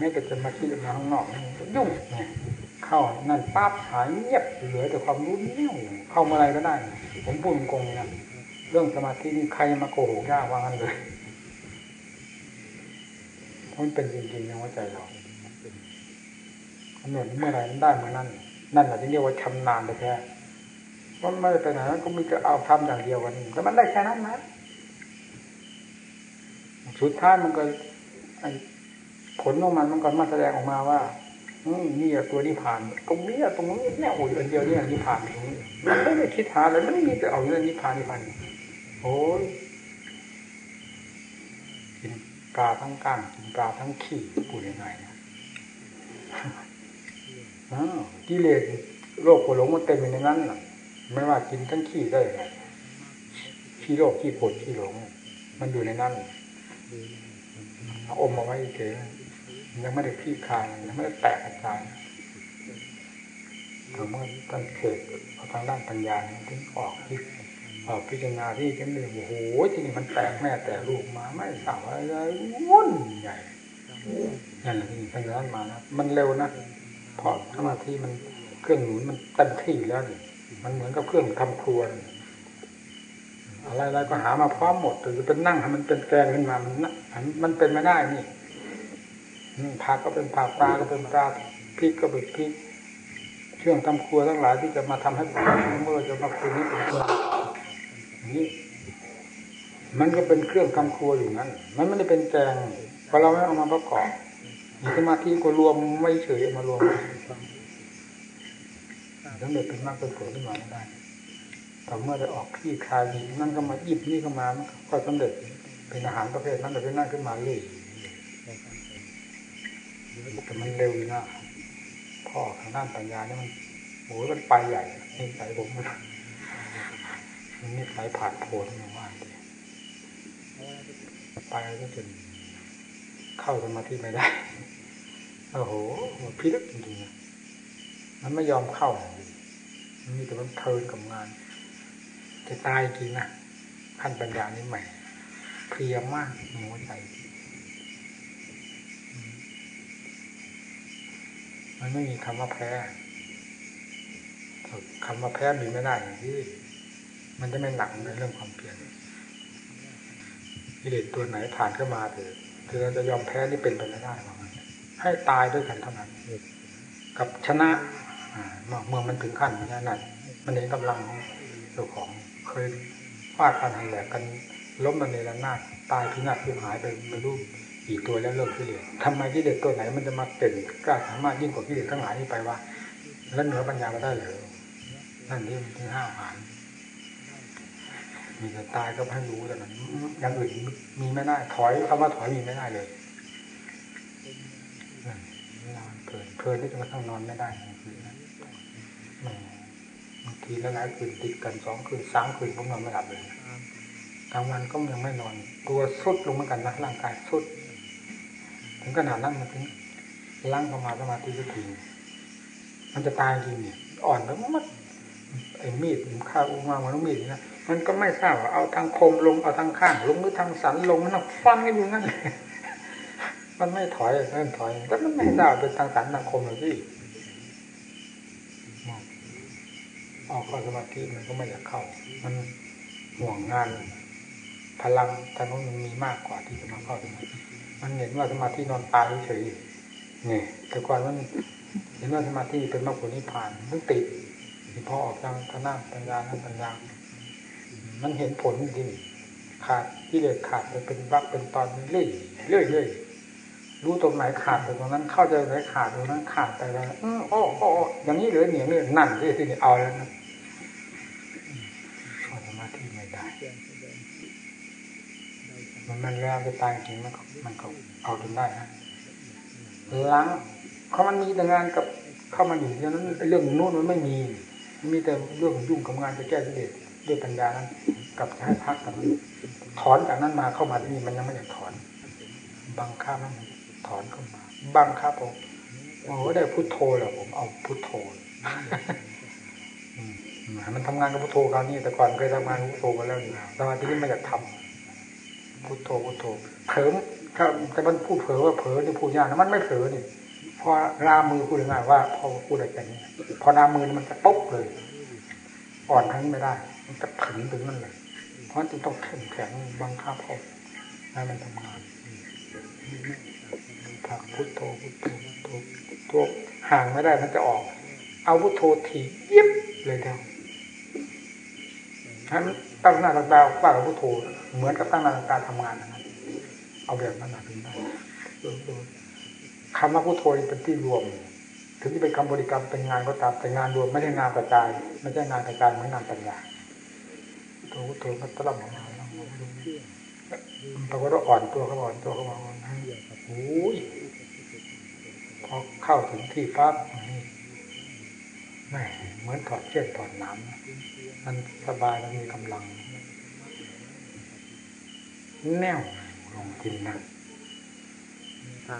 แม้แต่จะมาคิดมาข้างนอกยุ่งเนี่ยเข้านั่นปั๊บหายเงียบเหลือแต่ความรู้เนี่ยเข้ามื่อไรก็ได้ ผมพูดโกงนะเรื่องสมาธินี่ใครมาโกหกยากว่างั้นเลยมันเป็นจริงๆในหัวใจเรากำหนดเมื่อไรมันได้เมื่อนั้น นั่นแหละที่เรียกว่าชำนาญแท้ว่าไม่ไปไหนก็มีแต่เอาทำอย่างเดียวกันแต่มันได้แค่นั้นนะสุดท้ายมันก็ ผลของมันมันก็มาแสดงออกมาว่านี่ตัวนิพพาน ตรงนี้ตรงนี้เนี่ยโอ้ยอันเดียวนี่นิพพานตรงนี้มันไม่ได้คิดหาเลยมันไม่มีแต่เอาเรื่องนิพพานนิพพานโอ้ยกินปลาทั้งก้างกินปลาทั้งขี้พูดยังไงนะกิเลสโรคหัวหลงมันเต็มอยู่ในนั้นน่ะ ไม่ว่ากินทั้งขี้ได้ขี้โรคขี้ปวดขี้หลง มันอยู่ในนั้นเอาอมมาไว้เฉย ยังไม่ได้ขี้คายยังไม่ได้แตกกระจายถึงเมื่อท่านเกิดทางด้านปัญญาถึงออกที่ออกพิจารณาที่จังเลยโอ้โหที่นี่มันแตกแม่แต่ลูกมาไม่สาวอะไรวุ่นใหญ่นั่นแหละที่ทานนั้นมานะมันเร็วนะพราะสมาธิมันเครื่องหนุนมันเต็มที่แล้วนี่มันเหมือนกับเครื่องทำครัวอะไรๆก็หามาพร้อมหมดแต่จะเป็นนั่งให้มันเป็นแกงขึ้นมามันมันเป็นไม่ได้นี่ ผักก็เป็นผักปลาก็เป็นปลาพริกก็เป็นพริกเครื่องทำครัวทั้งหลายที่จะมาทำให้เมื่อจะมาคุยนี้เป็นตัวนี้มันก็เป็นเครื่องทำครัวอยู่นั้น มันไม่ได้เป็นแกงพอเราไม่เอามาประกอบมีสมาธิก็รวมไม่เฉยมารวมสำเร็จเป็นมากเป็นผลขึ้นมาไม่ได้แต่เมื่อได้ออกที่คายนั่นก็มายิบนี่เข้ามาก็สำเร็จเป็นอาหารประเภทนั้นแต่เป็นนั่นขึ้นมาเลย แต่มันเร็วนะพ่อทางด้านปัญญาเนี่ยมันโอ้ยมันไปใหญ่นี่สายผมมันมันนี่สายผ่านโผล่มาว่าไปก็จนเข้าสมาธิไม่ได้โอ้โหพิลึกจริงๆมันไม่ยอมเข้ามันมีแต่มันเทินกับงาน จะตายจริงนะขั้นปัญญานี้ใหม่เพลียมากหัวใจ มันไม่มีคำว่าแพ้คำว่าแพ้มีไม่ได้อย่างที่ มันจะไม่หนักในเรื่องความเพียรกิเลสตัวไหนผ่านเข้ามาเถอะคือเราจะยอมแพ้นี่เป็นไปไม่ได้หรอกให้ตายด้วยกันเท่านั้นกับชนะเมื่อมันถึงขั้นนี้นั่นมันเห็นกำลังของเจ้าของเคยฟาดกันหันแหลกกันล้มมันในระนาดตายพินาศพิหายไปไปรูป กี่ตัวแล้วเลิกกิเลสทำไมกิเลสตัวไหนมันจะมาเก่งกล้าสามารถยิ่งกว่ากิเลสทั้งหลายนี้ไปว่าแล้วเหนือปัญญามาได้หรือนั่นที่ที่ห้าหานมีแต่ตายก็ให้รู้แต่นั้นอย่างอื่นมีไม่ได้ถอยคำว่าถอยมีไม่ได้เลยเวลาเพลินเพลินที่จะมาทั้งนอนไม่ได้คืนนั้นบางทีแล้วหลายคืนติดกันสองคืนสามคืนผมนอนไม่หลับเลยกลางวันก็ยังไม่นอน ตัวสุดลงเหมือนกันนะร่างกายสุด งขนาดนั้นมันถึงล้างเข้ามาสมาธิก็ถึงมันจะตายจริงเนี่ย อ่อนแล้วมันไอ้มีดข้าวอุ้งมามันมีดนะมันก็ไม่ทราบว่าเอาทางคมลงเอาทางข้าง ลงหรือทางสันลงมันฟันกันอยู่นั่นมันไม่ถอยนั่นถอยแล้วมันไม่ทราบเป็นทางสันทางคมหรือที่ออกข้อสมาธิมันก็ไม่อยากเข้า มันห่วงงาน พลังทางนู้นมันมีมากกว่าที่จะมาเข้าสมาธิ มันเห็นว่าสมาธินอนตายเฉยนี่แต่ก่อนมันเห็นว่าสมาธิเป็นมรรคผลนิพพานมันติดพอออกทางทางน้าปัญญาทางปัญญา มันเห็นผลจริงขาดที่เด็ดขาดไปเป็นวักเป็นตอนเรื่อยเรื่อยเรื่อยรู้ตรงไหนขาดตรงนั้น เข้าใจไหนขาดตรงนั้นขาดไปแล้วโอ้โอ้อย่างนี้เหลือเหนียงเลยนั่นที่ที่นี่เอาแล้วนะสมาธิไม่ได้ มันมันแล้วไปตายจริงมันมันก็เอาจนได้นะล้างเขามันมีแต่งานกับเข้ามาอยู่ที่นั้นเรื่องนู้นมันไม่มี มีแต่เรื่องยุ่งกับงานจะแก้กิเลสด้วยปัญญานั้นกับให้พักกับถอนจากนั้นมาเข้ามาที่นี่มันยังไม่อยากถอนบังคับมันถอนเข้ามาบังคับผมโอ้ได้พุทโธเหรอผมเอาพุทโธมันทำงานกับพุทโธคราวนี้แต่ก่อนเคยทำงานพุทโธมาแล้วนี่สมาธินี้ไม่อยากทำ พุทโธพุทโธเพิ่มถ้าแต่มันพูดเผลอว่าเผลอจะพูดยากนะมันไม่เผลอนี่พอรามือพูดง่ายว่า พอพูดอะไรกันนี้พอรามือมันจะปุ๊บเลย อ่อนทั้งไม่ได้ มันจะถึงถึงนั่นเลย เพราะจึงต้องเข้มแข็งบังคับเขาให้มันทำงานผักพุทโธพุทโธพุทโธตัวห่างไม่ได้มันจะออก เอาพุทโธทียิบเลยเดียวท่าน ตั้งหน้าตั้งตาว่ากับพุทโธเหมือนกับตั้งหน้าตั้งตาทำงานนะครับเอาแบบนั้นถึงได้คำว่าพุทโธเป็นที่รวม ถึงจะเป็นคำบริกรรมเป็นงานก็ตามแต่งานรวมไม่ใช่งานกระจาย ไม่ใช่งานกระจายเหมือนงานปัญญาพุทโธพุทโธก็ตลอดมาปรากฏว่าอ่อนตัวเขาอ่อนตัวเขาอ่อนโอ้ยพอเข้าถึงที่ปั๊บนี่แม่เหมือนถอดเชือกถอดน้ำ มันสบายมันมีกำลัง แน่วลงจริงนะ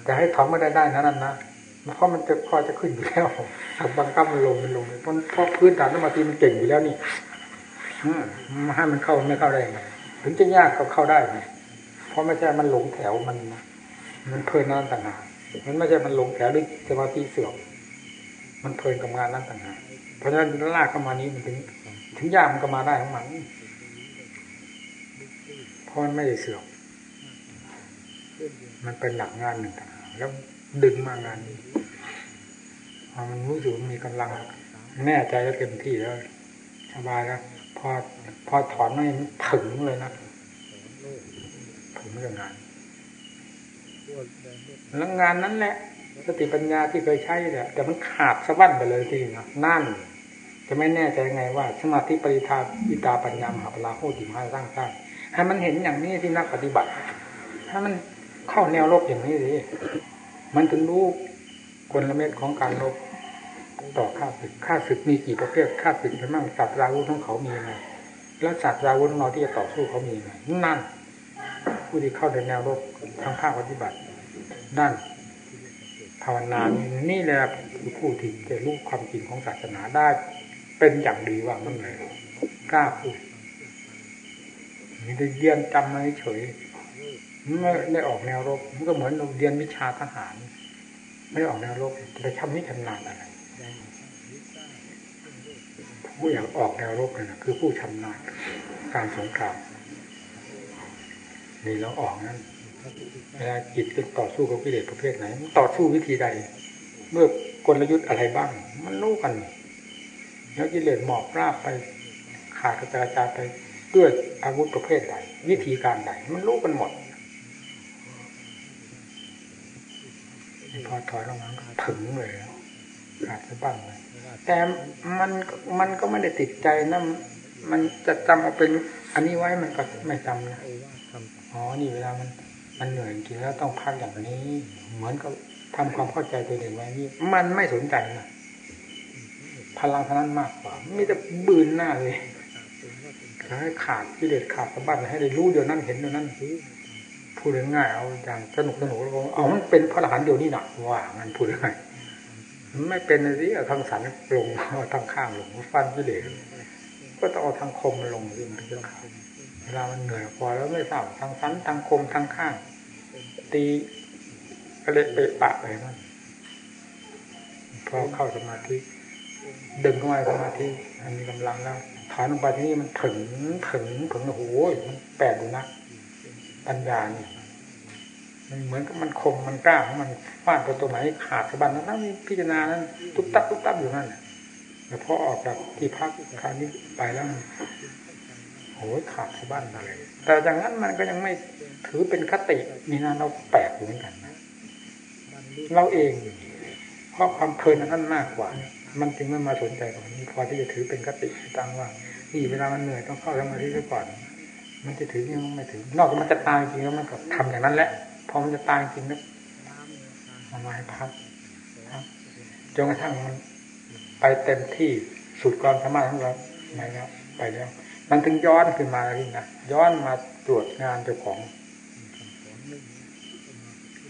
แต่ให้ถอนไม่ได้ได้นะนั่นนะเพราะมันจะพอจะขึ้นอยู่แล้วบางกั้มมันลงมันลงเพราะเพราะพื้นฐานสมาธิมันเก่งอยู่แล้วนี่ให้มันเข้าไม่เข้าได้ไงถึงจะยากก็เข้าได้ไงเพราะไม่ใช่มันหลงแถวมันมันเพลินนั่นต่างหากมันไม่ใช่มันหลงแถวด้วยสมาธิเสื่อมมันเพลินกับงานนั่นต่างหากเพราะฉะนั้นลากเข้ามานี้มันถึง ถึงยากมันก็มาได้ของมันเพราะมันไม่ได้เสื่อมมันเป็นหลักงานหนึ่งต่างหากแล้วดึงมางานนี้พอมันรู้สึกมีกำลัง แน่ใจแล้วเต็มที่แล้วสบายแล้วพอพอถอนไม่ถึงเลยนะถึงเรื่องงานแล้วงานนั้นแหละสติปัญญาที่เคยใช้เนี่ยแต่มันขาดสะบั้นไปเลยทีนะนั่น จะไม่แน่ใจไงว่า สมาธิปริทาอิตาปัญญามหาพลาโหติมาสร้างสร้างให้มันเห็นอย่างนี้ที่นักปฏิบัติถ้ามันเข้าแนวลบอย่างนี้สิมันถึงรู้กลเม็ดของการลบต่อข้าศึกข้าศึกมีกี่ประเภทข้าศึกเป็นมั่งสัตว์ราวุธของเขามีไงแล้วสัตว์ราวุธของเราที่จะต่อสู้เขามีไงนั่นผู้ที่เข้าในแนวรบทางภาคปฏิบัตินั่นภาวนานี่แหละคือผู้ที่จะรู้ความจริงของศาสนาได้ เป็นอย่างดีว่ามันเลยกล้าพูดนี่ได้เรียนจำมาเฉยไม่ได้ออกแนวรบมันก็เหมือนเราเรียนวิชาทหาร ไม่ออกแนวรบจะไปทำนิชำนาญอะไรผู้อยากออกแนวรบนะคือผู้ชำนาญการสงครามนี่เราออกนั้นเวลาจิตจะต่อสู้กับกิเลสประเภทไหนต่อสู้วิธีใดเมื่อกลยุทธ์อะไรบ้าง มันรู้กัน แล้วกิเลสหมอบราบไปขาดกระจายไปด้วยอาวุธประเภทใดวิธีการใดมันรู้กันหมดพอถอยลงมาถึงเลยขาดสะบั้นเลยแต่มันมันก็ไม่ได้ติดใจนะมันจะจำเอาเป็น อันนี้ไว้มันก็ไม่จำนะอ๋อนี่เวลามัน มันเหนื่อยจริงแล้วต้องพักอย่างนี้ เหมือนกับทำความเข้าใจตัวเองไว้นี่มันไม่สนใจนะ พลังเท่านั้นมากกว่ามีแต่บืนหน้าเลยให้ขาดที่เด็ดขาดสะบั้นให้ได้รู้เดี๋ยวนั้นเห็นเดี๋ยวนั้นพูดง่ายเอาอย่างสนุกสนุกแล้วเอามันเป็นพระอรหันต์เดียวนี่หนักว่างันพูดง่ายไม่เป็นสิเอาทางสันลงเอาทางข้างลงฟันกิเลสก็ต้องเอาทางคมลงยิ่งเยอะเวลามันเหนื่อยพอแล้วไม่ทราบทางสันทางคมทางข้าง ตีกระเล็ดเปะปะไปมันพอเข้าสมาธิ ดึงเข้ามาสมาธิมันมีกำลังแล้วถอนลงไปที่นี่มันถึงถึงถึงโอ้โหมันแปลกดูนะปัญญาเนี่ยมันเหมือนกับมันคมมันกล้าของมันฟาดตัวตัวไหนขาดสะบันนั้นมีพิจารณานั้นตุ๊บตับตุ๊บตับอยู่นั่นแต่พอออกจากที่พักคราวนี้ไปแล้วโอ้ยขาดสะบันอะไรแต่อย่างนั้นมันก็ยังไม่ถือเป็นคตินี่นะเราแปลกเหมือนกันนะเราเองเพราะความเพลินนั้นมากกว่า มันจึงไม่มาสนใจกับนี้พอที่จะถือเป็นคติตั้งว่านี่เวลามันเหนื่อยต้องเข้าสมาธิซะก่อน มันจะถึงยังไม่ถึงนอกจากมันจะตายจริงแล้วมันก็ทำอย่างนั้นแหละพอมันจะตายจริงแล้วมาให้พักจนกระทั่งมันไปเต็มที่สุดความสามารถของเราไปแล้วไปแล้ว มันถึงย้อนขึ้นมาเลยนะย้อนมาตรวจงานเจ้าของ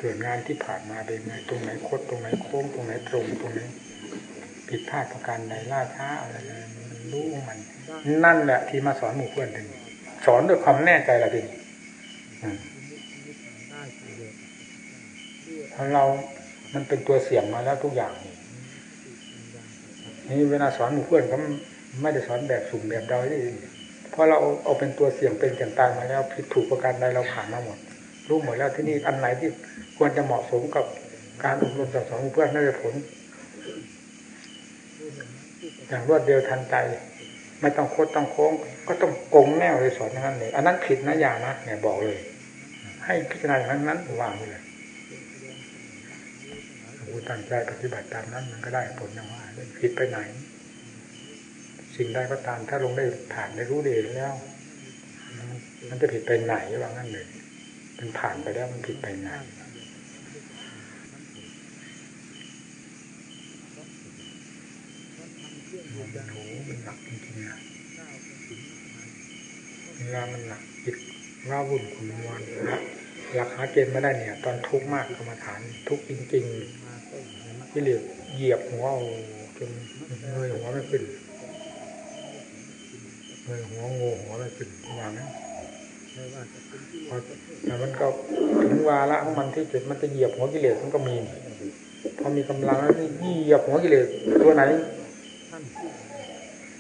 ตรวจงานที่ผ่านมาเป็นไงตรงไหนโคดตรงไหนโค้งตรงไหนตรงตรงไหน ผิดพลาดประการใดล่าช้าอะไรมันรู้มัน นั่นแหละที่มาสอนหมู่เพื่อนถึงสอนด้วยความแน่ใจละดิราะเรา มันเป็นตัวเสี่ยงมาแล้วทุกอย่างนี่นี่เวลาสอนหมู่เพื่อนเขาไม่ได้สอนแบบสุ่มแบบเดาที่เพราะเราเอาเป็นตัวเสี่ยงเป็นเสี่ยงตายมาแล้วผิดถูกประการใดเราผ่านมาหมด รู้หมดแล้วที่นี่อันไหนที่ควรจะเหมาะสมกับการอบรมสั่งสอนหมู่เพื่อนได้ผล อย่างรวดเร็วทันใจ ไม่ต้องโคตรต้องโค้ง ก็ต้องโกงแนวเลยสอนอย่างนั้นเลยอันนั้นผิดนะอย่านะเนี่ยบอกเลย ให้พิจารณาอย่างนั้นนั้นวางเลยผู้ตั้งใจปฏิบัติตามนั้น มันก็ได้ผลอย่างว่าผิดไปไหน สิ่งใดก็ตามถ้าลงได้ผ่านได้รู้ดีแล้ว มันจะผิดไปไหนว่างั้นเลยมันผ่านไปแล้วมันผิดไปไหนมัน โหมันหนักจริงๆนะเวลามันหนักจิตว่าวุ่นขุ่นมัวนะหลักหาเกณฑ์ไม่ได้เนี่ย ตอนทุกข์มากกรรมฐานทุกข์จริงๆที่เหลือเหยียบหัวเอาจนเงยหัวไม่ขึ้นเงยหัวง่หัวไม่ขึ้นวางนั้นแต่มันก็ถึงวาระของมันที่จุดมันจะเหยียบหัวกิเลสมันก็มีพอมีกำลังแล้วนี่เหยียบหัวกิเลสตัวไหน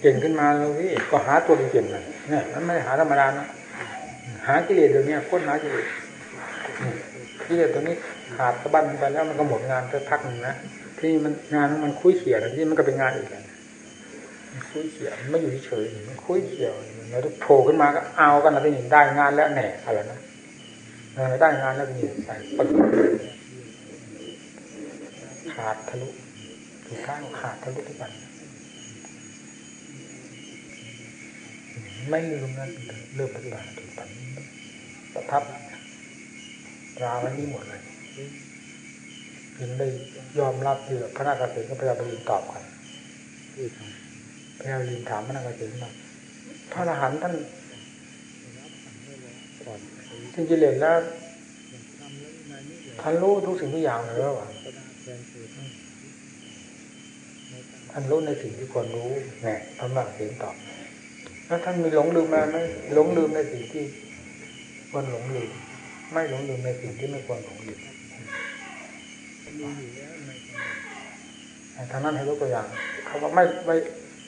เก่งขึ้นมาแล้วพี่ก็หาตัวเก่งๆเลยเนี่ยมันไม่หาธรรมดานะหากิเลสเดี๋ยวนี้ค้นหากิเลสกิเลสตัวนี้ขาดสะบั้นไปแล้วมันก็หมดงานไปพักหนึ่งนะที่มันงานมันคุยเขี่ยที่มันก็เป็นงานอีกแล้วคุยเขี่ยมันไม่อยู่เฉยมันคุยเขี่ยแล้วโผล่ขึ้นมาก็เอากันแล้วที่นี่ได้งานแล้วแหน่อะไรนะได้งานแล้วนี่ใส่ปึกขาดทะลุถึงข้างขาดทะลุทุกวัน ไม่ลืมนะเริ่มปฏิบัติถึงตอนนี้ประทับราไว้นี่หมดเลยถึงได้ยอมรับที่พระนาคเษนกับพระยาบรินตอบกันพระยาบรินถามพระนาคเษนว่าพระอรหันต์ท่านจริงๆเรียนแล้วท่านรู้ทุกสิ่งทุกอย่างเลยว่าท่านรู้ในสิ่งที่ควรรู้ไงพระนาคเษนตอบ แล้วท่านมีหลงลืมอะไรไหมหลงลืมในสิ่งที่ควรหลงลืม ไม่หลงลืมในสิ่งที่ไม่ควรหลงลืมทางนั้นให้ยกตัวอย่างเขาว่าไม่ไม่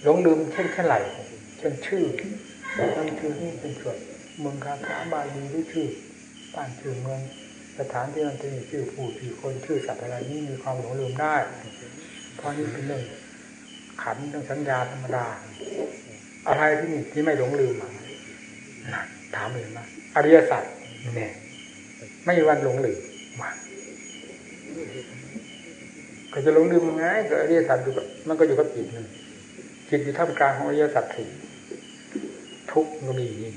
หลงลืมเช่นเช่นไหลเช่นชื่อนั่นคือนี่เป็นส่วนเมืองคาถาบาลีหรือชื่อบ้านชื่อเมืองสถานที่นั่นที่ชื่อผู้ชื่อคนชื่อสัตว์อะไรนี่มีความหลงลืมได้เพราะนี่เป็นเรื่องขันเรื่องสัญญาธรรมดา อะไรที่มีที่ไม่หลงลืมถามเลยนะอริยสัจเนี่ยไม่มีวันหลงลืมมาก็จะหลงลืมยังไงก็อริยสัจอยู่กับมันก็อยู่กับจิตนึงจิตอยู่ท่ามกลางของอริยสัจสี่ทุกก็มีนี่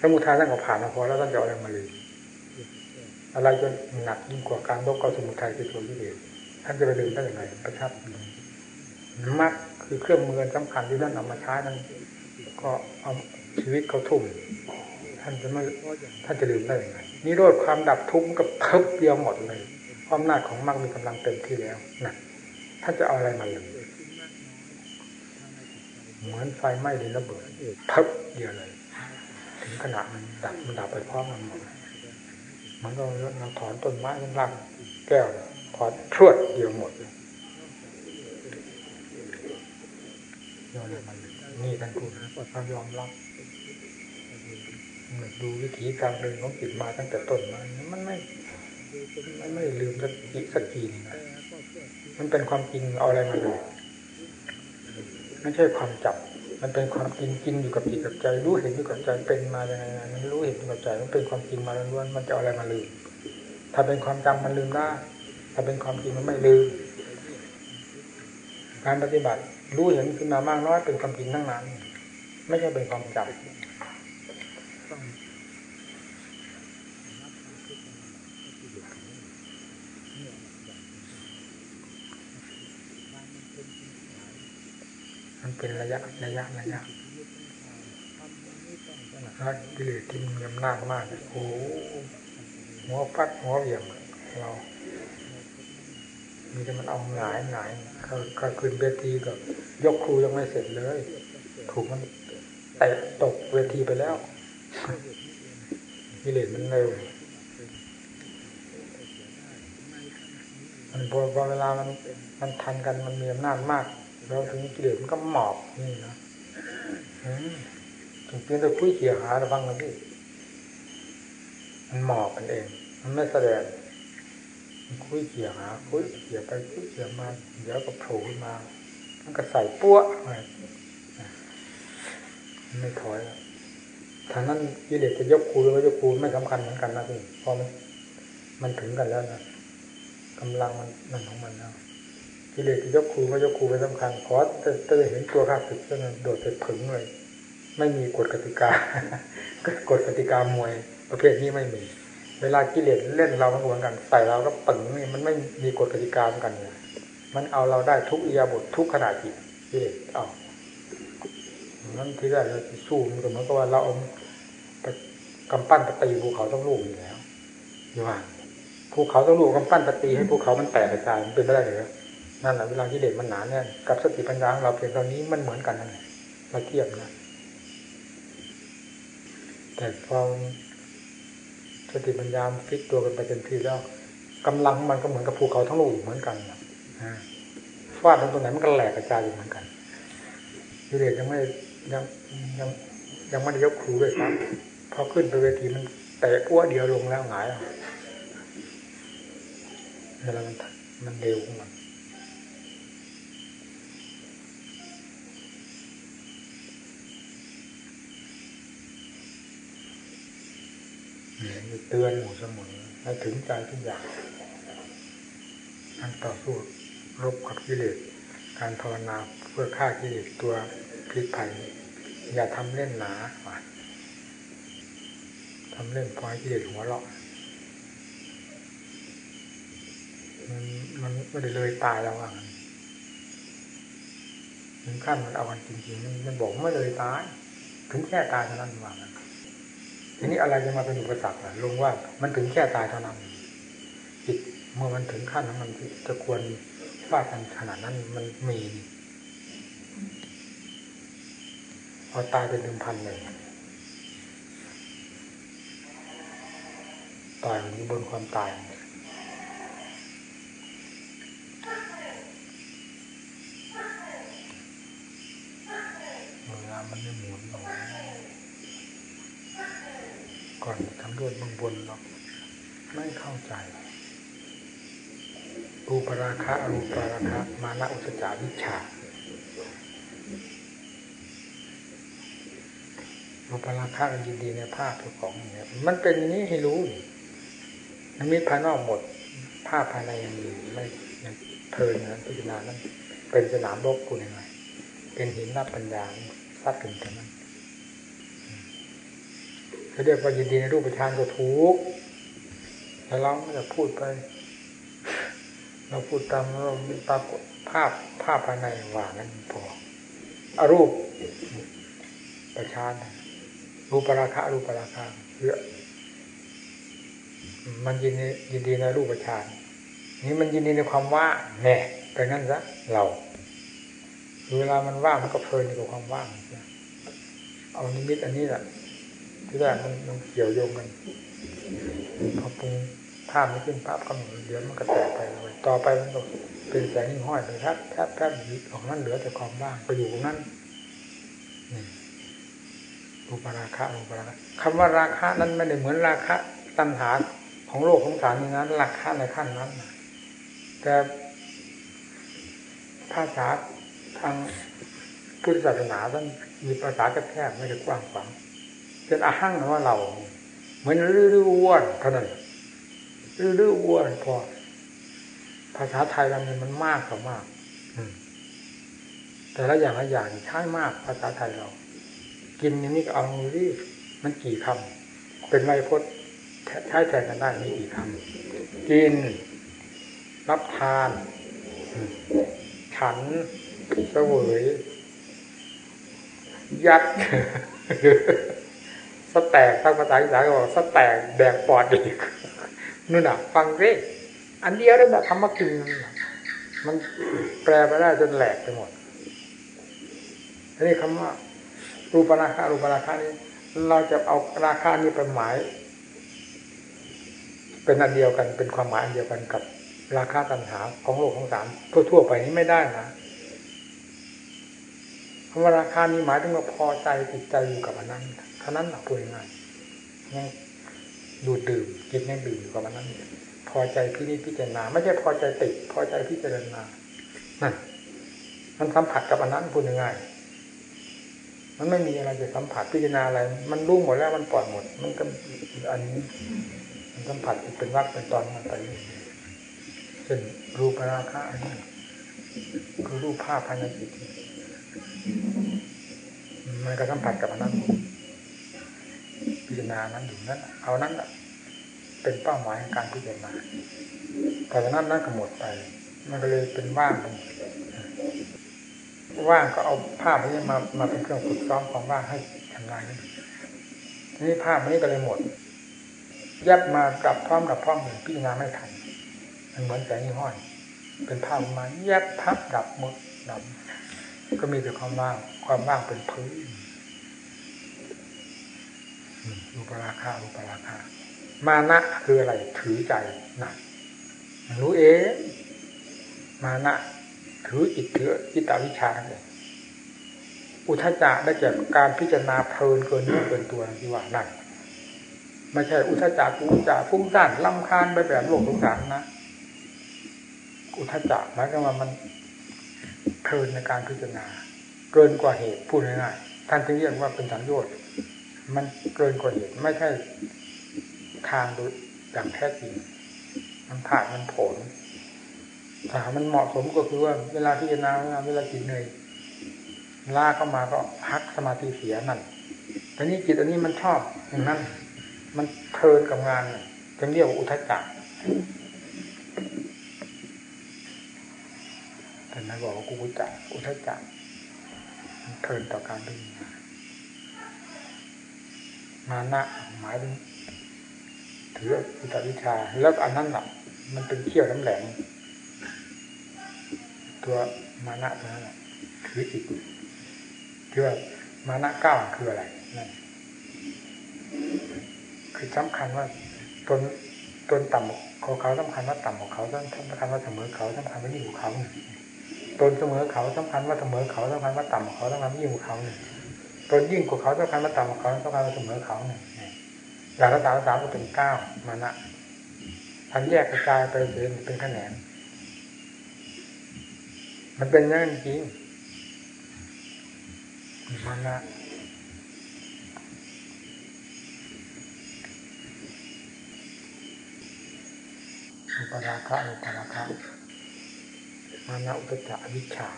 สมุทัยท่านก็ผ่านมาพอแล้วท่านจะอะไรมาลืมอะไรจนหนักยิ่งกว่าการลบกับสมุทัยคือตัวที่เดียวท่านจะไปลืมได้ยังไงประทับ มักคือเครื่องมือสำคัญที่ท่านนำมาใช้นั้นก็เอาชีวิตเขาทุ่มท่านจะไม่ท่านจะลืมได้ยังไงนิโรธความดับทุกข์กับเพิบเดียวหมดเลยความนาจของมรรคมีกำลังเต็มที่แล้วนะท่านจะเอาอะไรมาเลยเหมือนไฟไหม้ดินระเบิดเพิบเดียวเลย ถึงขนาดมันดับมันดับไปพร้อมกันหมดมันก็มันถอนต้นไม้มันรักแก้วถอนพรวดเดียวหมดเลย ยอมมันนี่ท่านพูดนะความยอมรับดูวิถีการเดินของจิตมาตั้งแต่ต้นมามันไม่มันไม่ลืมสักทีสักทีนึงมันเป็นความจริงเอาอะไรมาดูไม่ใช่ความจับ มันเป็นความจริงจริงอยู่กับจิตกับใจ รู้เห็นอยู่กับใจเป็นมาอย่างไงมันรู้เห็นอยู่กับใจมันเป็นความจริงมาล้วนมันจะเอาอะไรมาลืม ถ้าเป็นความจำมันลืมได้ถ้าเป็นความจริงมันไม่ลืม การปฏิบัติ รู้เห็นขึ้นมามากน้อยเป็นความจริงทั้งนั้น ไม่ใช่เป็นความจำมันเป็นระยะระยะระยะถ้ากิเลสที่มีอำนาจมากโอ้หัวฟัดหัวเหวี่ยงเรา มีแต่มันเอาหงายหงายเขาเขาขึ้นเวทีก็ยกครูยังไม่เสร็จเลย ถูกมันแตะตกเวทีไปแล้วกิเลสมันเร็วมันพอเวลามันมันทันกันมันมีอำนาจมากแล้วถึงกิเลสมันก็หมอบนี่นะถึงเพียงแต่คุยเขี่ยหาระวังกันที่มันหมอบมันเอง มันไม่แสดง คุยเขี่ยหาคุยเขี่ยไปคุยเขี่ยมา เดี๋ยวก็โผล่ขึ้นมามันก็ใส่ปั้วไม่ถอยทางนั้นกิเลสจะยกคูหรือไม่ยกคูไม่สำคัญเหมือนกันนะพี่พอมันมันถึงกันแล้วนะกำลังมันนั่นของมันแล้วกิเลสจะยกคูไม่ยกคูไม่สำคัญขอจะจะเห็นตัวข้าศึกนั้นโดดไปถึงเลย ไม่มีกฎกติกากฎกติกามวย ประเภทนี้ไม่มี เวลากิเลสเล่นเราเหมือนกันใส่เราก็ปึงนี่มันไม่มีกฎกติกาเหมือนกันเลยมันเอาเราได้ทุกอียาบททุกขนาดจิตกิเลสเอานั้นที่แรกเราสู้มันก็เหมือนกับว่าเราเอากำปั้นตะตีภูเขาต้องลูกอยู่แล้วอยู่ว่าภูเขาต้องลูกกำปั้นตะตีให้ภูเขามันแตกกระจายมันเป็นไปได้หรือนั่นแหละเวลาที่เด็กมันหนาเนี่ยกับสติปัญญาของเราเพียงตอนนี้มันเหมือนกันนั่นแหละเราเทียบนะแต่พอ สติปัญญาฟิกตัวกันไปเต็มที่แล้วกำลังมันก็เหมือนกับภูเขาทั้งลูกเหมือนกันนะฟาดตรงไหนมันก็แหลกกระจายอยู่เหมือนกันยูเรียังไม่ยังยังยังไม่ได้ยกครูด้วยครับพอขึ้นไปเวทีมันแตะอ้วเดียวลงแล้วหงายเวลามันมันเร็วของมัน เตือนหมู่เสมอให้ถึงใจทุกอย่างการต่อสู้รบกับกิเลสการภาวนาเพื่อฆ่ากิเลสตัวพิษภัย อย่าทำเล่นหนาทำเล่นพอให้กิเลสหัวเราะมันมันไม่ได้เลยตายแล้วอะถึงขั้นมันเอากันจริงๆมันบอกไม่เลยตาย ถึงแค่ตายเท่านั้นว่างัน ทีนี้อะไรจะมาเป็นอุปสรรคล่ะลงว่ามันถึงแค่ตายเท่านั้นจิตเมื่อมันถึงขั้นนั้นมันจะควรฟาดกันขนาดนั้นมันมีพอตายเป็นหนึ่งพันเลยตายอยู่บนความตายเวลามันไม่หมุนหรอกก่อนทำด้วยเบนหรอกไม่เข้าใจรูปราคะอรูปราคะมานะอุสจาวิชารูปราคะยินดีในภาพเจ้าของเนี่ยมันเป็นอย่างนี้ให้รู้มันมีภายนอกหมด ภาพภายในยังมีไม่เพลินนั้นพิจารณานั้น เป็นสนามรบคุณยังไงเป็นหินรับปัญญาซัดถึงกันนั้น เขาเรียกว่ายินดีในรูปฌานก็ถูกแต่เราไม่จะพูดไป เราพูดตามเราปรากฏภาพภาพภายในว่านั้นพออรูปประชานรูปราคะรูปราคะเยอะมันยินดียินดีในรูปฌานนี่มันยินดีในความว่างแน่ไปงั้นซะเราเวลามันว่างมันก็เพลินกับความว่างเอานิมิตอันนี้แหละ ที่แรกมันมันเกี่ยวโยงกันพอปรุงภาพไม่ขึ้นภาพก็เหมือนเดี๋ยวมันก็แตกไปเลยต่อไปมันก็เป็นแสงหิ่งห้อยไปแทบแทบแทบของนั้นเหลือแต่ความว่างไปอยู่ตรงนั้นรูปราคะรูปราคะคำว่าราคะนั้นไม่ได้เหมือนราคะตัณหาของโลกของสารนี้นั้นราคะในขั้นนั้นแต่ภาษาทางพุทธศาสนาท่านมีภาษาแคบไม่ได้กว้างขวาง เป็นอาหั่งว่าเรา เหมือนรื้ออ้วนเท่านั้นรื้ออ้วนพอ ภาษาไทยเราเนี่ยมันมากกว่ามากแต่ละอย่างละอย่างใช้มากภาษาไทยเรา กินอย่างนี้ก็เอาดิมันกี่คำเป็นไวยพจน์ใช้แทนกันได้มีกี่คำกิน รับทาน ฉันเสวยยัด สแตกตั้งภาษาอีสานก็บอกสแตกแดกปอดอีกนู่นน่ะ ฟังเร่อันเดียวได้แบบคำว่ากินมันแปลไปได้จนแหลกไปหมดอันนี้คำว่า รูปราคารูปราคานี้ เราจะเอาราคานี้ไปหมาย เป็นอันเดียวกัน เป็นความหมายอันเดียวกันกับ ราคาตัณหาของโลกของสามทั่วๆไปนี้ไม่ได้นะคำว่าราคานี้หมายถึงว่าพอใจติดใจอยู่กับอันนั้น ท่านั้นหลักพูดง่ายยังดูดดื่มกินยังดื่มอยู่กับอันนั้นพอใจที่นี่พิจารณา ไม่ใช่พอใจติดพอใจพิจารณานั่นมันสัมผัสกับอันนั้นพูดง่ายมันไม่มีอะไรจะสัมผัสพิจารณาอะไร มันรู้หมดแล้วมันปล่อยหมด มันก็อันนี้ มันสัมผัสเป็นวักเป็นตอนมันไปเช่นรูปราคะอันนี้คือรูปภาพภายในจิตมันก็สัมผัสกับอันนั้น พิจารณานั้นอยู่นั้นเอานั้นเป็นเป้าหมายของการพิจารณาแต่นั้นนั้นก็หมดไป มันก็เลยเป็นว่างว่างก็เอาภาพนี้มามาเป็นเครื่องฝึกซ้อมความว่างให้ทำลายนี่ภาพนี้ก็เลยหมดยับมาดับพร้อมดับพร้อมเหมือนพิจารณาไม่ทันมันเหมือนแสงยี่ห้อยเป็นภาพมาแยบพับดับหมดดับก็มีแต่ความว่างความว่างเป็นพื้น รูปราคารูปราคามานะคืออะไรถือใจนะรู้เองมานะถือจิตถือจิตวิชาเลยอุทจจะได้จากการพิจารณาเพลินเกินเนื้อเกินตัวที่ว่านั่นไม่ใช่อุทจจะกูจะฟุ้งซ่านลำคาญไปแบบโลกสงสารนะอุทจจะหมายถึงว่ามันเพลินในการพิจารณา เกินกว่าเหตุพูดง่ายๆท่านจึงเรียกว่าเป็นสังโยชน์ มันเกินกว่าเหตุไม่ใช่ทางดยอย่างแท้จริง มันผ่านมันผลถามันเหมาะสมก็คือว่าเวลาพิจารณาเวลาเวลาจิตเหนื่อยลาเข้ามาก็พักสมาธิเสียนั่นแต่นี้จิตอันนี้มันชอบอย่างนั้น มันเพลินกับงานจึงเรียกว่าอุทจจะแต่นายบอกว่ากูอุจจะอุทจจะมันเพลินต่อการพิจารณา มานะหมายถึงถืออุตวิชา แล้วอันนั้นแหละมันเป็นเขี้ยวน้ำแหลมตัวมานะตัวนั้นคือจิตคือว่ามานะเก้าคืออะไรนั่นคือสำคัญว่าตนตนต่ำของเขาสำคัญว่าต่ำของเขาสำคัญว่าเสมอเขาสำคัญว่ายิ่งกว่าเขาตนเสมอเขาสำคัญว่าเสมอเขาสำคัญว่าต่ำของเขาสำคัญว่ายิ่งกว่าเขาเนี่ย ตนยิ่งกว่าเขาสำคัญว่าต่ำกว่าเขาสำคัญว่าเสมอเขาเนี่ยอย่างละสามสามก็เป็นเก้ามานะทันแยกกระจายไปเป็นเป็นแขนงมันเป็นอย่างนั้นจริงมานะอุปราคะอุปราคะมานะอุตจาวิชา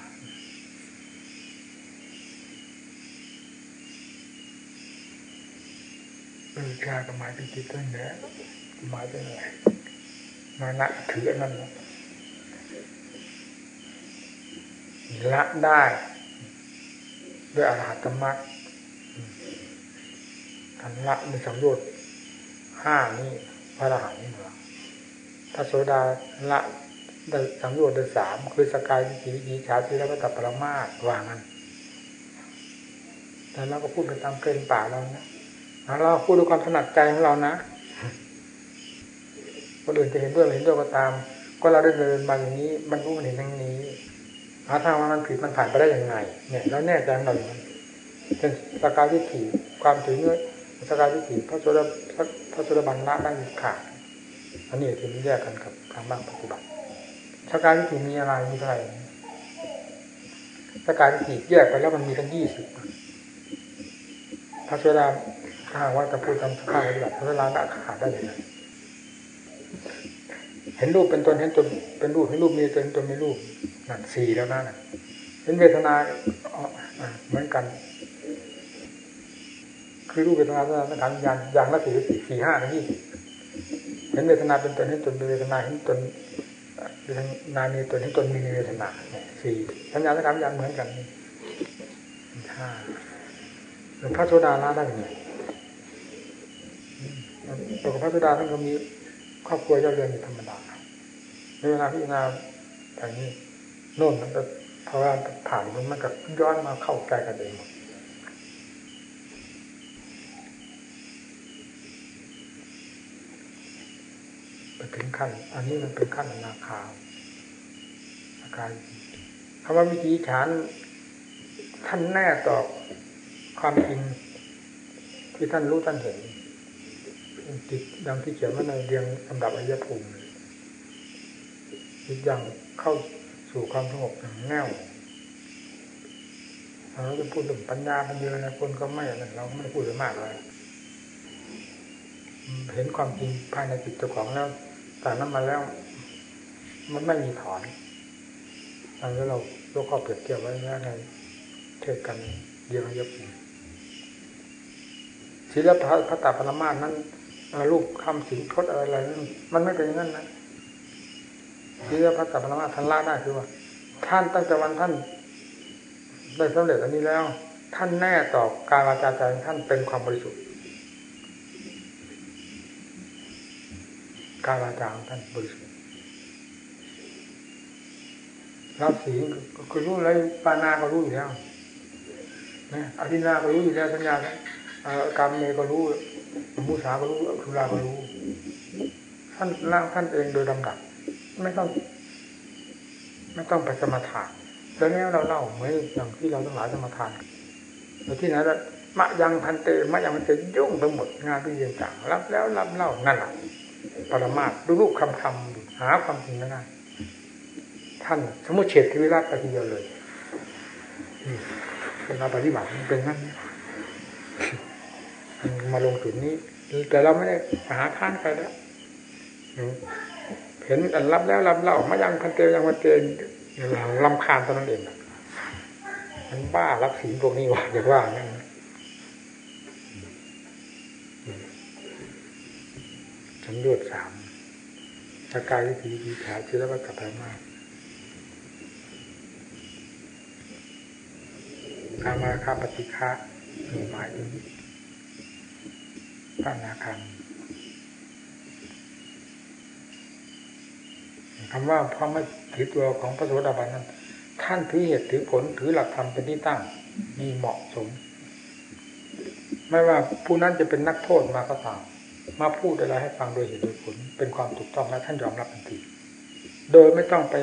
เออชาก็หมายถึงจิตนั่นแหละหมายถึงอะไรมานะถืออันนั้นละได้ ด้วยอรหัตมรรคทันละในสังโยชน์ห้านี่พระอรหันต์นี่หรอถ้าโสดาละได้สังโยชน์ได้สามคือสกายวิจิวิจิชาชีแล้วก็ตับปรมาตวางนั้นแต่เราก็พูดไปตามเกณฑ์ป่าเรานะ เราพูดด้วยความถนัดใจของเรานะคนอื่นจะเห็นด้วยไม่เห็นด้วยก็ตาม ก็เราได้เดินมาอย่างนี้ มันรู้มันเห็นอย่างนี้หาทางว่ามันผิดมันผ่านไปได้อยังไงเนี่ยเราแน่ใจเราอย่างนั้นเป็นสกายวิถีความถือเนื้อสกายวิถีพระโสดาพระโสดาบันละได้ขาดอันนี้คือมันแยกกันกับทางบ้างปฏิบัติสกายวิถีมีอะไรมีเท่าไหร่สกายวิถีแยกไปแล้วมันมีทั้งยี่สิบพระโสดา ถ้าว่าจะพูดตามข้าปฏิบัติพระโสดาขาดได้ยังไงเห็นรูปเป็นตนเห็นตนเป็นรูปเห็นรูปมีตนตนมีรูปนั่นสี่แล้วนะเห็นเวทนาเหมือนกัน คือรูปเวทนาสังขารอย่างอย่างละสี่สี่สี่ห้านี่เห็นเวทนาเป็นตนเห็นตนเวทนาเห็นตนเวทนามีตนเห็นตนมีเวทนาสี่สัญญาสังขารอย่างเหมือนกันห้าหลวงพ่อโซดาละได้ยังไง หลวงพ่อโซดาท่านก็มีครอบครัวเจ้าเรือนธรรมดาในเวลาพิจารณาอย่างนี้โน่นมันก็พราะว่าผ่านมันมันก็ย้อนมาเข้าใจกันเองไปถึงขั้น อันนี้มันเป็นขั้นอนาคาอาการคำว่าวิธีฐานท่านแน่ต่อความจริงที่ท่านรู้ท่านเห็น ตดังที่เขียนว่าในเรียงลำดับอายภูมิจิตยังเข้าสู่ความสงบอย่างแน่วเราจะพูดถึงปัญญาพันเยอะนะคนก็ไม่เราไม่พูดเลยมากเลยเห็นความจริงภายในจิตเจ้าของแล้วจากนั้นมาแล้ว มันไม่มีถอนอันนี้เราโลกข้อเปรียบเทียบไว้แล้วในเทศกันเดียวยับศิลปะพระตาปรมาสนั้น รูปคำสิงพดอะไรอะไรมันไม่เป็นอย่างนั้นนะศิลปะพระตาปรมาท่านละได้คือว่า ท่านตั้งแต่วันท่านได้สำเร็จอันนี้แล้ว ท่านแน่ต่อการวาจาใจท่านเป็นความบริสุทธิ์ การวาจาของท่านบริสุทธิ์รับสีก็รู้อะไรปานาก็รู้อยู่แล้วนะอธินาก็รู้อยู่แล้วสัญญากรรเมก็รู้ มุสาก็รู้สุราก็รู้ท่านร่างท่านเองโดยลำดับ ไม่ต้อง ไม่ต้องไปสมาทานแล้วนี้เราเล่าเหมือนอย่างที่เราทั้งหลายสมาทานแต่ที่ไหนล้วมะยังพันเตมะยังพันเตยุ่งไปหมดงานที่เรียนต่างรับแล้วรับเล่านั่นแหละปรมาทรูปคำคำหาความจริงไม่ได้ท่านสมุเฉดทวิราชปฏิเดียวเลยเป็นการปฏิบัติเป็นงั้น มาลงจุดนี้ แต่เราไม่ได้หาข้านไปแล้วเห็นอันรับแล้วรับเล่ามายังพันเตยังพันเตเราลำคาญตอนนั้นเองมันบ้ารับศีลพวกนี้ว่าอย่างว่านั่นฉันยดสามสกายวิถีวิถาชื่อแล้วก็กลับไปมากการมาคาปฏิฆะมีหมายถึง พระนาคังคำว่าพระไม่ถือตัวของพระโสดาบันนั้น ท่านถือเหตุถือผลถือหลักธรรมเป็นที่ตั้ง มีเหมาะสม ไม่ว่าผู้นั้นจะเป็นนักโทษมาก็ตามมาพูดอะไรให้ฟังโดยเหตุโดยผล เป็นความถูกต้องและท่านยอมรับทันที โดยไม่ต้องไป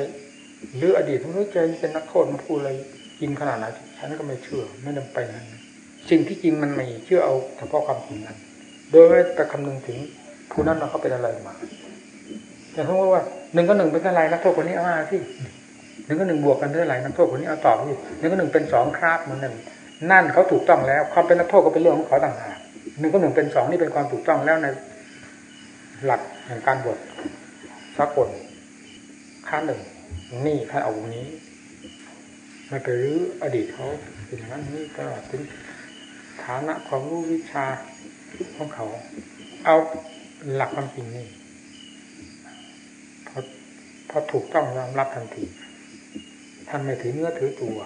หรืออดีตทั้งนี้ใจเป็นนักโทษมาพูดอะไรจริงขนาดไหนฉันก็ไม่เชื่อ ไม่นำไปนั้นสิ่งที่จริงมันไม่เชื่อเอาเฉพาะความจริงนั้น โดยไม่แต่คำนึงถึงผู้นั้นเขาเป็นอะไรมาอย่างเช่นว่าหนึ่งก็หนึ่งเป็นอะไรนักโทษคนนี้เอามาที่หนึ่งก็หนึ่งบวกกันเท่าไหร่นักโทษคนนี้เอาตอบที่หนึ่งก็หนึ่งเป็นสองคราบเหมันนั่นนั่นเขาถูกต้องแล้ว ความเป็นนักโทษก็เป็นเรื่องของเขาต่างหากหนึ่งก็หนึ่งเป็นสองนี่เป็นความถูกต้องแล้วในหลักแห่งการบวชสากลค่าหนึ่งนี่ท่านเอาตรงนี้ไม่ไปรื้ออดีตเขาเป็นอย่างนั้นนี่ตลอดถึงฐานะความรู้วิชา ของเขา เอาหลักความจริงนี่พอพอถูกต้องยอมรับทันทีท่านไม่ถือเนื้อถือตัว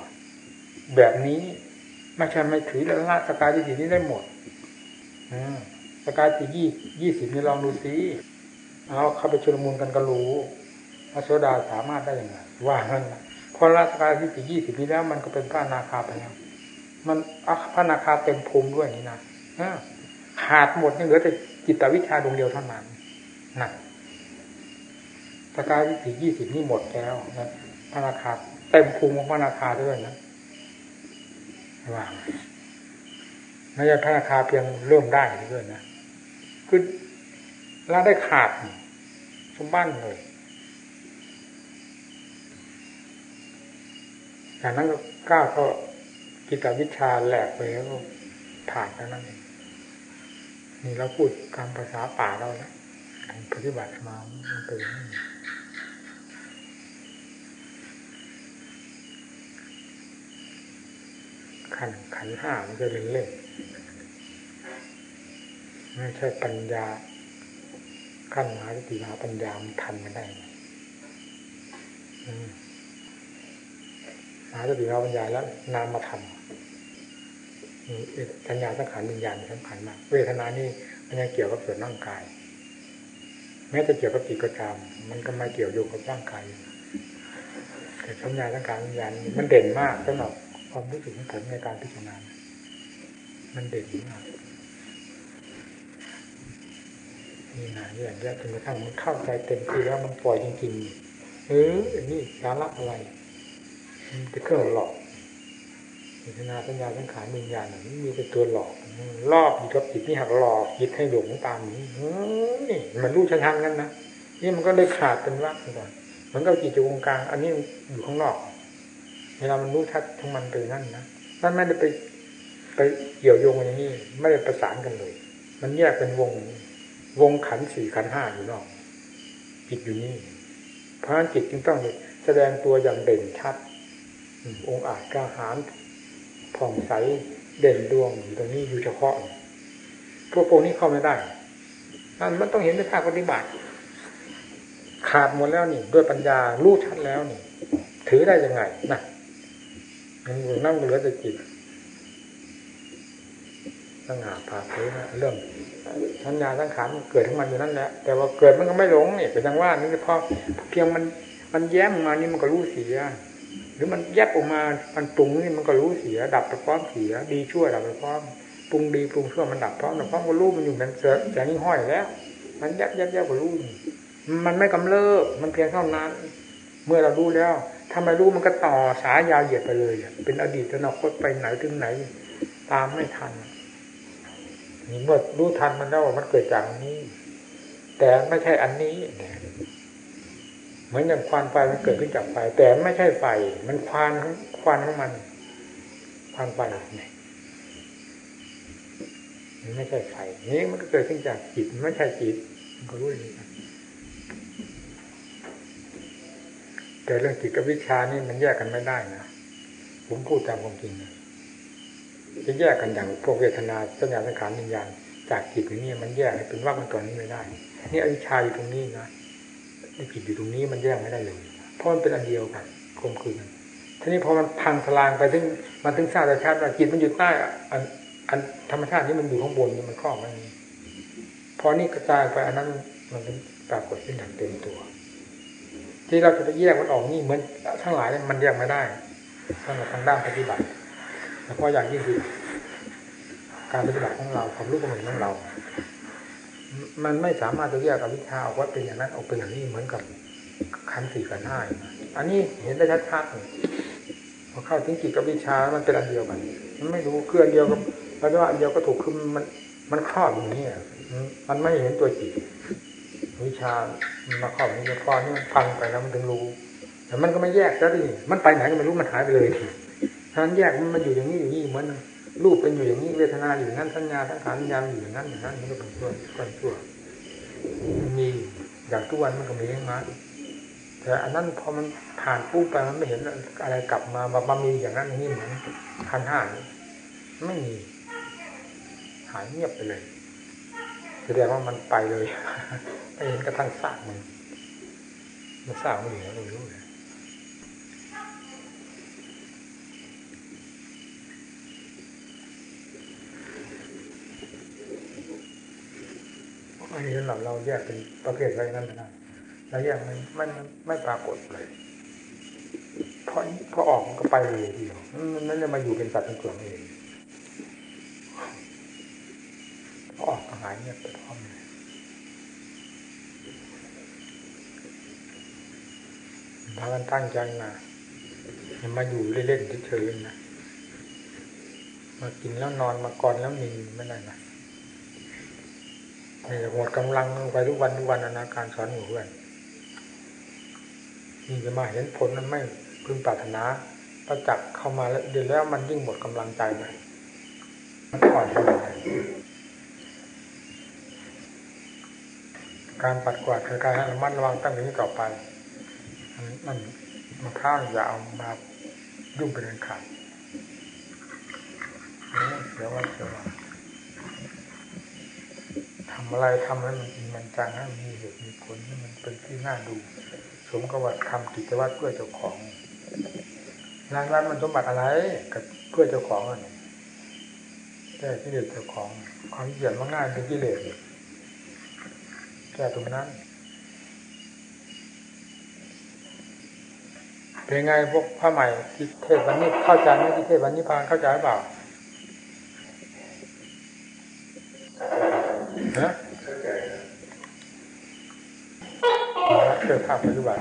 แบบนี้ไม่ใช่ไม่ถือล้วละสกายที่สีนี้ได้หมดสกายที่ยี่ยี่สิบนี่ลองดูสิเอาเข้าไปชุลมุนกันก็รู้พระโสดาสามารถได้อย่างไรว่างั้นพอละสกายที่สี่ยี่สิบนี้แล้วมันก็เป็นพระนาคาไปแล้วมันพระนาคาเต็มภูมิด้วยนี่นะ ขาดหมดนี่เหลือแต่จิตวิชาดวงเดียวเท่านั้นนะสกายที่สี่ยี่สิบนี่หมดแล้วนะพระนาคาเต็มภูมิของพระนาคาด้วยนะว่าไม่ใช่พระนาคาเพียงเริ่มได้ด้วยนะคือละได้ขาดสมบัติเลยจากนั้นก็ก้าวเข้ากิจวิชาแหลกไปแล้วผ่านแล้วนั่นเอง นี่เราพูดคำภาษาป่าเราแล้วปฏิบัติมามันเป็นขันขันห้ามันจะเล่นเล่นไม่ใช่ปัญญาขั้นมหาสติมหาปัญญามันทันกันได้มหาสติมหาปัญญาแล้วนามมาทำ สัญญาสังขารวิญญาณสำคัญมาก เวทนานี่มันยังเกี่ยวกับส่วนร่างกาย แม้จะเกี่ยวกับจิตกระจาม มันก็ไม่เกี่ยวโยงกับร่างกายแต่สัญญาสังขารวิญญาณมันเด่นมากสำหรับความรู้สึกของผมในการพิจารณา มันเด่นมากนี่นะอย่างนี้จนกระทั่งมันเข้าใจเต็มที่แล้วมันปล่อยจริงๆเออนี่สาระอะไรมันเป็นเครื่องหลอก เวทนาสัญญาสังขารวิญญาณนี่มีแต่ตัวหลอกรอบอยู่กับจิตนี่หักหลอกจิตให้หลงตามนี้นี่มันรู้ชันๆกันนะนี่มันก็เลยขาดเป็นวักก่อนมันก็จิตอยู่ตรงกลาง อันนี้อยู่ข้างนอกเวลามันรู้ชัดทั้งมันไปนั่นนะนั่นไม่ได้ไปไปเกี่ยวโยงอย่างนี้ไม่ได้ประสานกันเลย มันแยกเป็นวงวงขันสี่ขันห้าอยู่นอกจิตอยู่นี่เพราะฉะนั้นจิตจึงต้องแสดงตัวอย่างเด่นชัดองค์อาจกล้าหาญ ผ่องใสเด่นดวงอยู่ตรงนี้อยู่เฉพาะ พวกพวกนี้เข้าไม่ได้นั่นมันต้องเห็นในภาคปฏิบัติ ขาดหมดแล้วนี่ ด้วยปัญญารู้ชัดแล้วนี่ ถือได้ยังไงนะมันนั่งเหลือแต่จิตตั้งหาผ่าเผยนะเรื่องสัญญาสังขามันเกิดทั้งมันอยู่นั่นแหละแต่ว่าเกิดมันก็ไม่หลงเนี่ยเป็นจังว่านี่พอเพียงมันมันแย้มมานี่มันก็รู้เสีย รือมันแยบออกมา มันปรุงนี่มันก็รู้เสีย ดับไปพร้อมเสีย ดีชั่วดับไปพร้อม ปรุงดีปรุงชั่วมันดับพร้อมดับพร้อมก็รู้มันอยู่มันเสือแต่นี่ห้อยแล้ว มันแยบแยบแยบก็รู้ มันไม่กำเริบ มันเพียงเท่านั้น เมื่อเรารู้แล้วถ้าไมรู้มันก็ต่อสายยาวเหยียดไปเลย เป็นอดีตอนาคตไปไหนถึงไหน ตามไม่ทันนี่เมื่อรู้ทันมันแล้วมันเกิดจากนี้ แต่ไม่ใช่อันนี้ เหมือนอย่างควันไฟมันเกิดขึ้นจากไฟ แต่ไม่ใช่ไฟ มันควันควันของมันควันไฟนี่มันไม่ใช่ไฟนี้มันก็เกิดขึ้นจากจิตไม่ใช่จิต มันก็รู้อย่างนี้แต่เรื่องจิตกับวิชานี่มันแยกกันไม่ได้นะผมพูดตามความจริงนะจะแยกกันอย่างพวกเวทนาสัญญาสังขารวิญญาณจากจิตอย่างนี้มันแยกให้เป็นว่ามันตัวนี้ไม่ได้ นี่อวิชาอยู่ตรงนี้นะ นี่จิตอยู่ตรงนี้มันแยกไม่ได้เลยเพราะมันเป็นอันเดียวกันกลมกลืนทีนี้พอมันพังทลางไปถึงมันถึงทราบชัดว่าจิตมันอยู่ใต้อันอันธรรมชาตินี้มันอยู่ข้างบนมันครอบไว้นี้พอนี่กระจายไปอันนั้นมันเป็นปรากฏขึ้นอย่างเต็มตัว ที่เราจะไปแยกมันออกนี่เหมือนทั้งหลายมันแยกไม่ได้ทั้งทางด้านปฏิบัติเพราะอย่างยิ่งคือการปฏิบัติของเราความรู้ความเห็นของเรา มันไม่สามารถจะแยกอวิชชาออกว่าเป็นอย่างนั้นออกเป็นอย่างนี้เหมือนกับขันสี่ขันห้าอันนี้เห็นได้ชัดๆพอเข้าถึงจิตกับวิชามันเป็นอันเดียวกัน มันไม่รู้คืออันเดียวกับแล้วว่าอันเดียวก็ถูกคือมันมันครอบอย่างนี้มันไม่เห็นตัวจิตวิชามันมาครอบนี้พอนี่มันฟังไปแล้วมันถึงรู้ แต่มันก็ไม่แยกแล้วดิมันไปไหนก็ไม่รู้มันหายไปเลยทีฉะนั้นแยกมันอยู่อย่างนี้อยู่นี่เหมือน รูปเป็นอยู่อย่างนี้เวทนาอยู่อย่างนั้นสัญญาทั้งขันยามอยู่อย่างนั้นอย่างนั้นมันก็เป็นชั่วเป็นชั่วมีอย่างทุกวันมันก็มีเองมาแต่อันนั้นพอมันผ่านปุ๊บไปมันไม่เห็นอะไรกลับมามามีอย่างนั้นนี้เหมือนขันห้าไม่มีหายเงียบไปเลยแสดงว่ามันไปเลยไม่เห็นกระทั่งซากมันมันซากมันอยู่แล้วเรารู้เลย อันนี้เราเราแยกเป็นประเภทอะไรนั่นนะเราแยกมันไม่ไม่ปรากฏเลยเพราะพอออกมันก็ไปเลยเดียวมันไม่ได้มาอยู่เป็นสัตว์เป็นส่วนเองพอออกก็หายเงียบไปพร้อมเลยพากันตั้งใจมามาอยู่เล่นๆเฉยๆนะมากินแล้วนอนมาก่อนแล้วมีไม่ได้นะ นี่หมดกำลังไปทุกวันทุกวันนะการสอนหมู่เพื่อนนี่จะมาเห็นผลมันไม่พึงปรารถนาประจักษ์เข้ามาแล้วเดี๋ยวแล้วมันยิ่งหมดกำลังใจไปมันอ่อนกำลังการปัดกวาดคือการระมัดระวังตั้งแต่นี้ต่อไปมันมะพร้าวอย่าเอามายุ่งเป็นอันขาดเดี๋ยวว่าเดี๋ยวว่า ทำอะไรทำให้มันจริงมันจังให้มันมีเหตุมีผลให้มันเป็นที่น่าดู สมกับว่าทำกิจวัตรเพื่อเจ้าของรางวัลมันสมบัติอะไรกับเพื่อเจ้าของอะไรแก้กิเลสเจ้าของความเกียดมันง่ายเป็นกิเลสแก้ตรงนั้นเป็นไงพวกผ้าใหม่ที่เทศวันนี้เข้าใจไหมที่เทศวันนี้พานเข้าใจหรือเปล่า นะเกิดภาพปัจจุบัน